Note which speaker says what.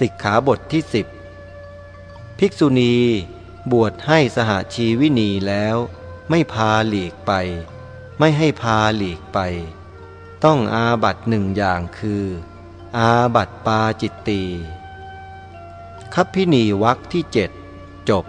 Speaker 1: สิกขาบทที่สิบภิกษุณีบวชให้สหชีวินีแล้ว ไม่พาหลีกไป ไม่ให้พาหลีกไป ต้องอาบัติหนึ่งอย่างคือ อาบัติปาจิตตีย์คัพภินีวรรคที่เจ็ดจบ